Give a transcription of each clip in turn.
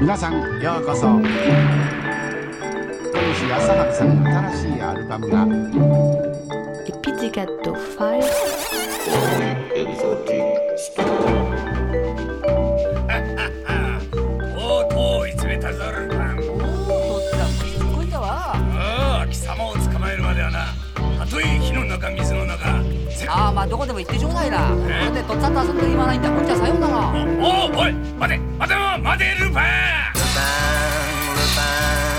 皆さんようこそ。富吉康春さんの新しいアルバムが「エピジガット5」ああまあどこでも行ってちょうだいな。それでとっさと遊んで言わないんだ。こっちはさようなら。おおおい待て待て待てルパンルパンルパン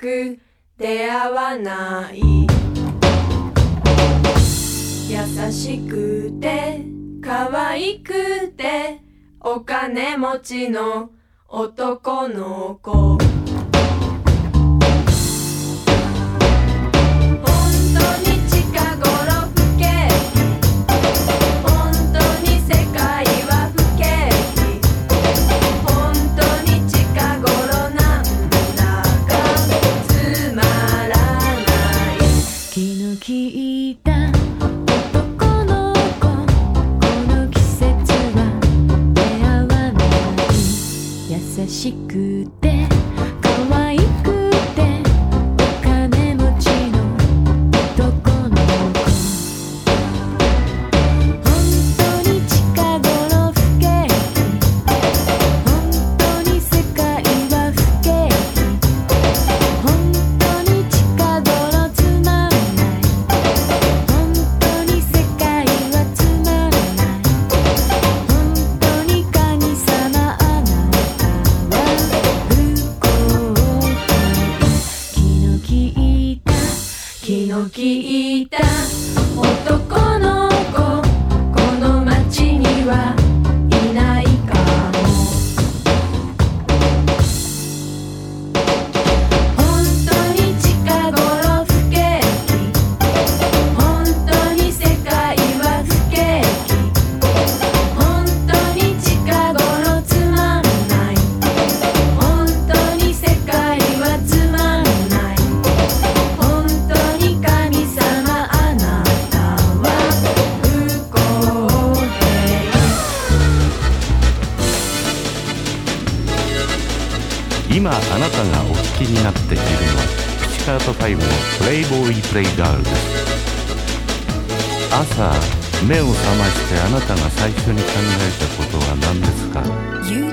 く出会わない。優しくて可愛くてお金持ちの男の子。いく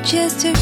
just to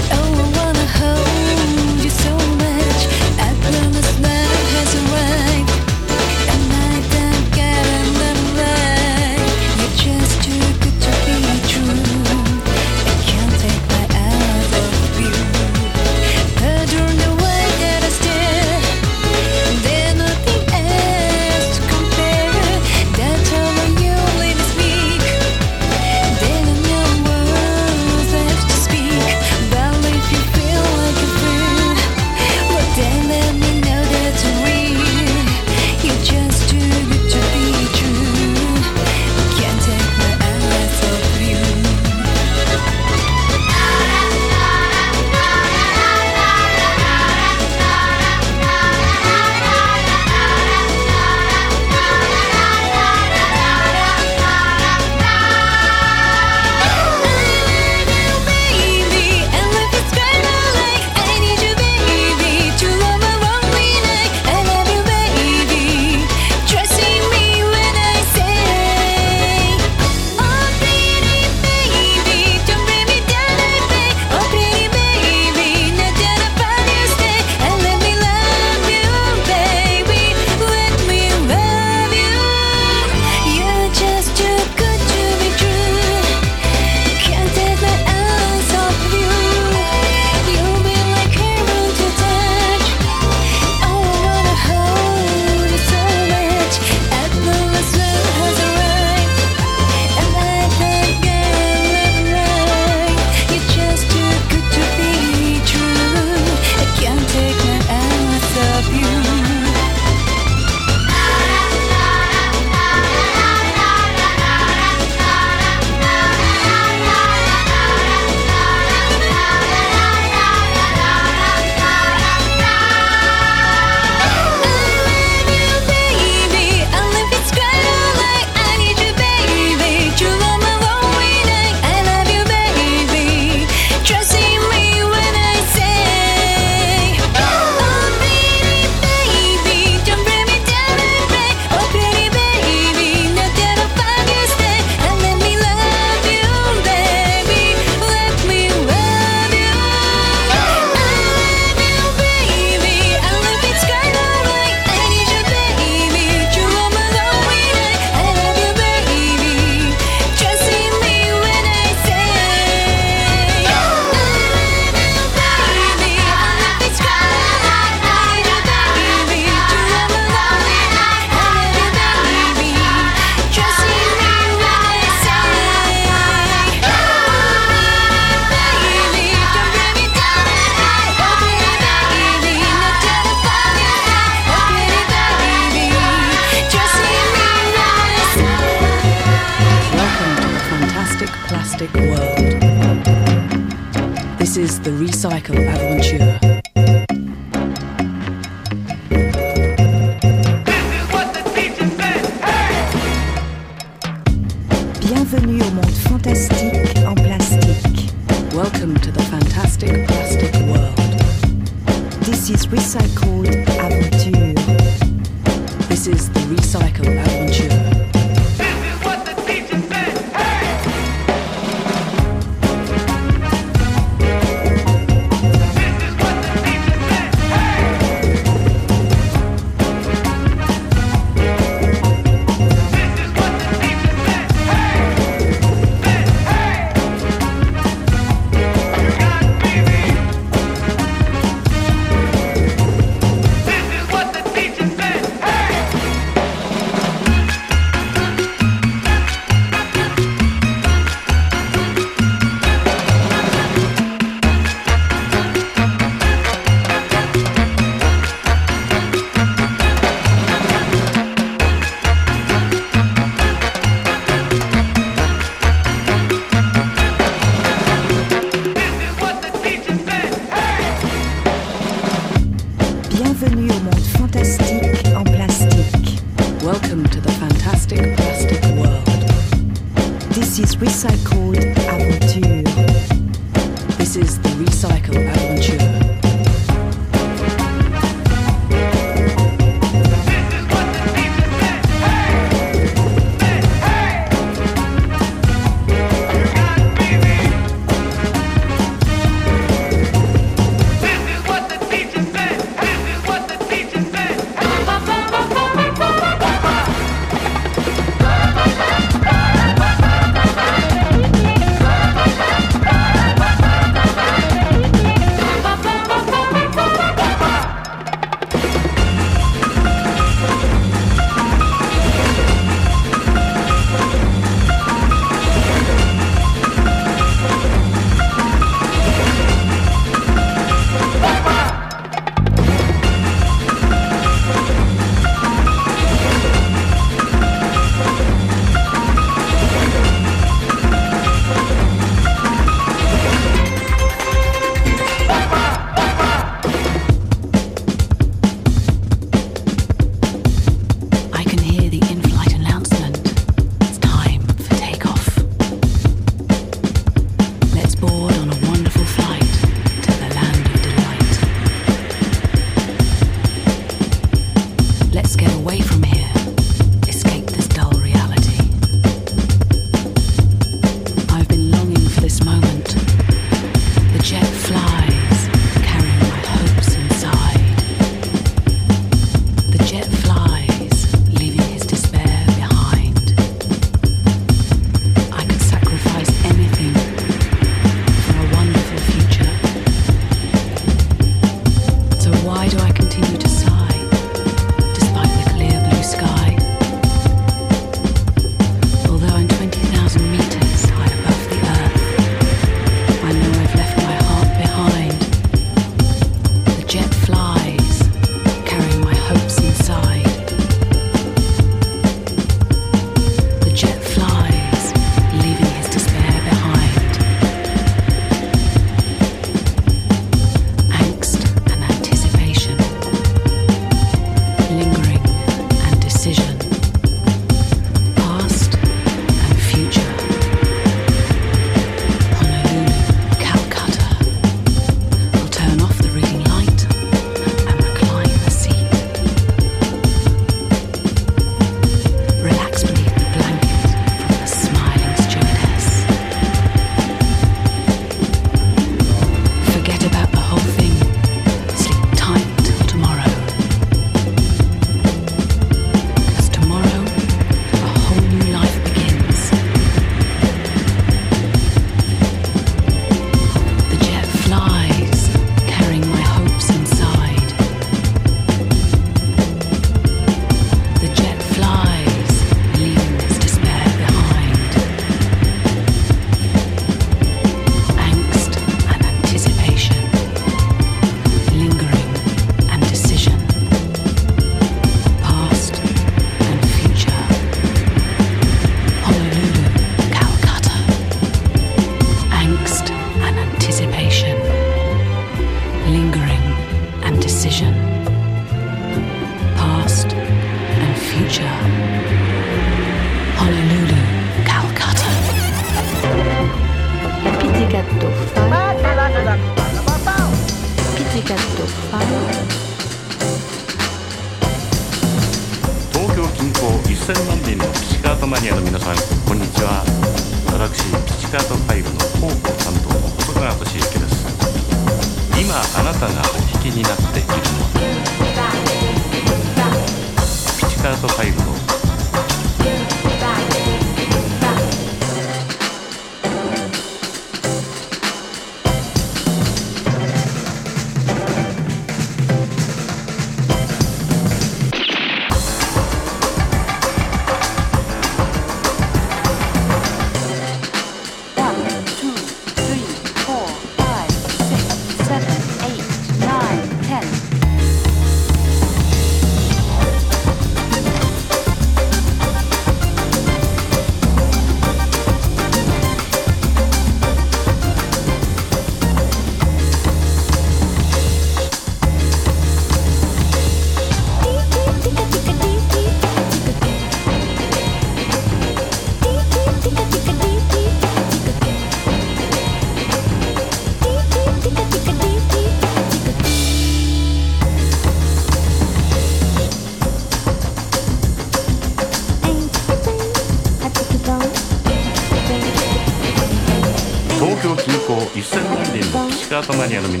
mañana, mi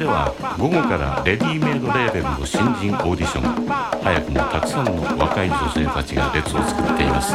では午後からレディメイドレーベルの新人オーディション。早くもたくさんの若い女性たちが列を作っています。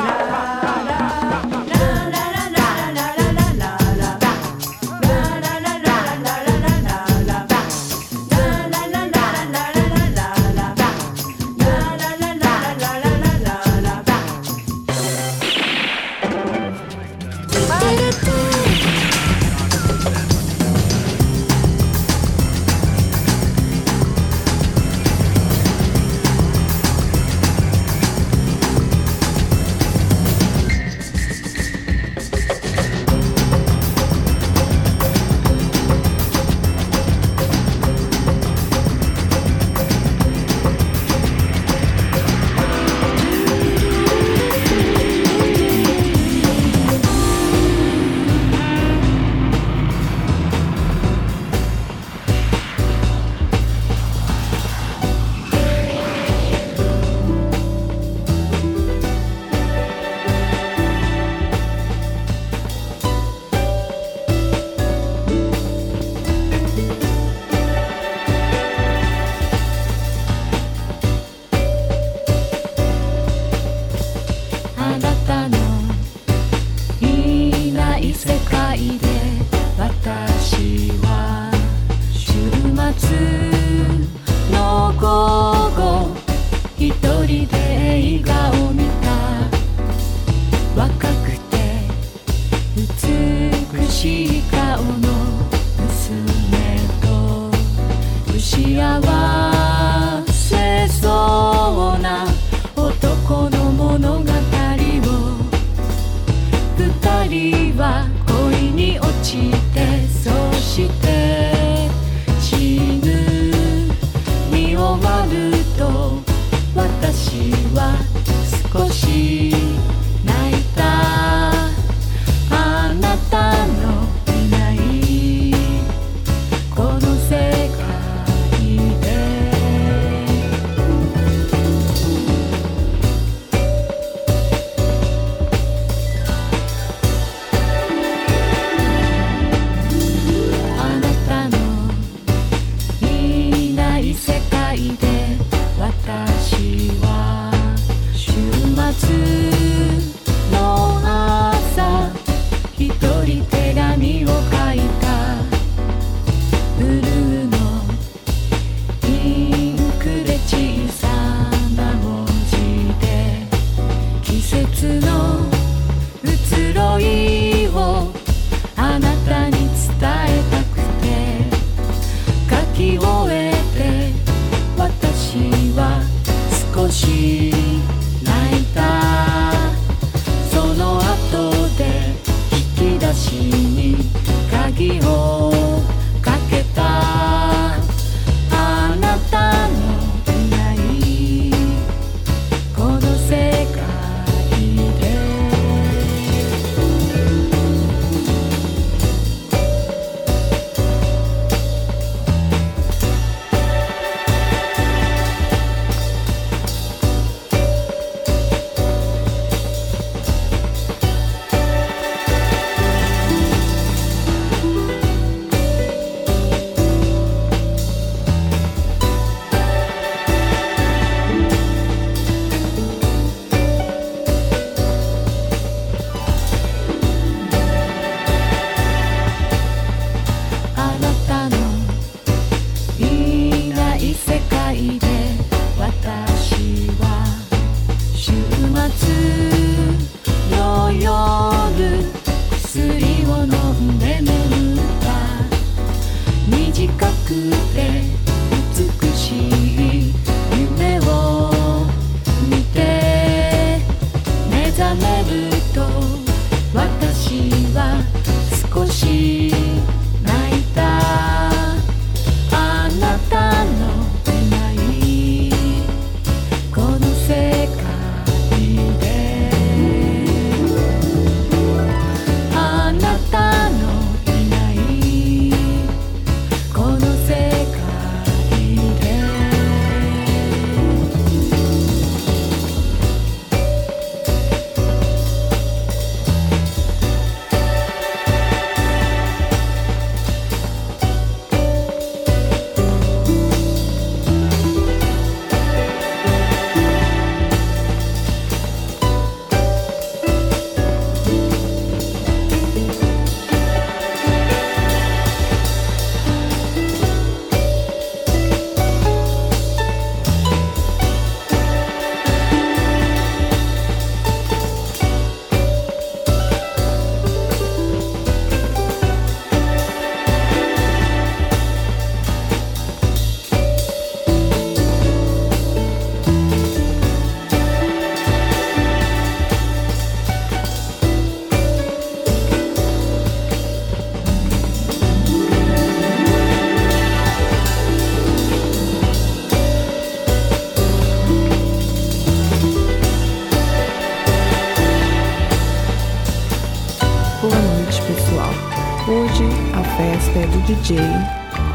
DJ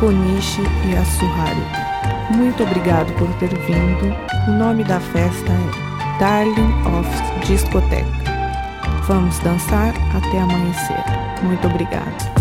Konishi Yasuharu. Muito obrigado por ter vindo. O nome da festa é Darling of Discoteca. Vamos dançar até amanhecer. Muito obrigado.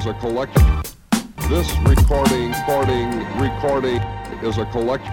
is a collection. This recording, recording, recording is a collection.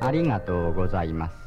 ありがとうございます。